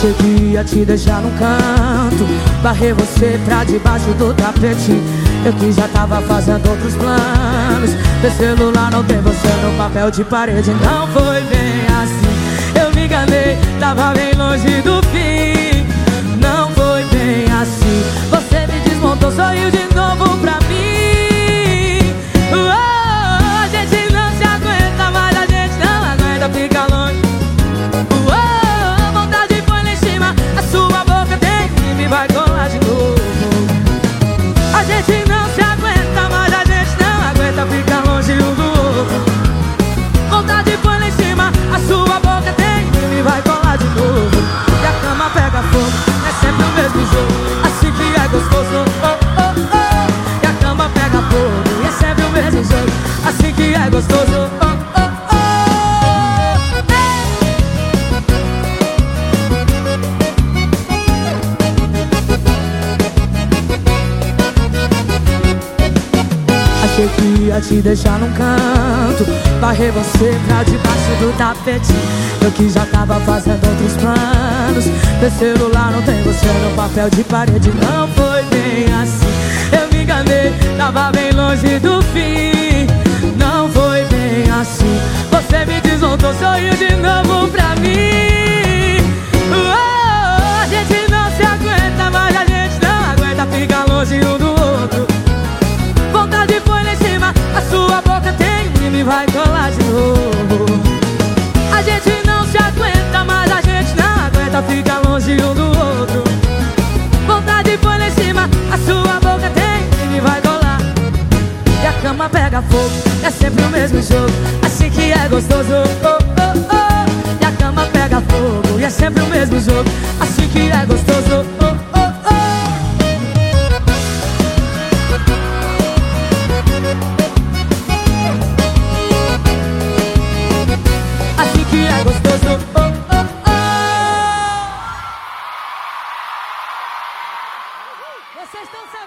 Que ia te deixar no canto Barrei você pra debaixo do tapete. Eu que já tava fazendo outros planos Meu celular não tem você no papel de parede. Não foi bem assim Eu me enganei, tava bem longe do fim Achei que ia te deixar num canto. Barrei você pra debaixo do tapete. Eu que já tava fazendo outros planos. Meu celular não tem você no papel de parede. Não foi bem assim. Eu me enganei, tava bem longe do fim longe um do outro. Vontade põe lá em cima, a sua boca tem e me vai colar. E a cama pega fogo, é sempre o mesmo jogo. Assim que é gostoso, oh, oh, oh. E a cama pega fogo, e é sempre o mesmo jogo. Assim que é gostoso, oh, oh, oh. estos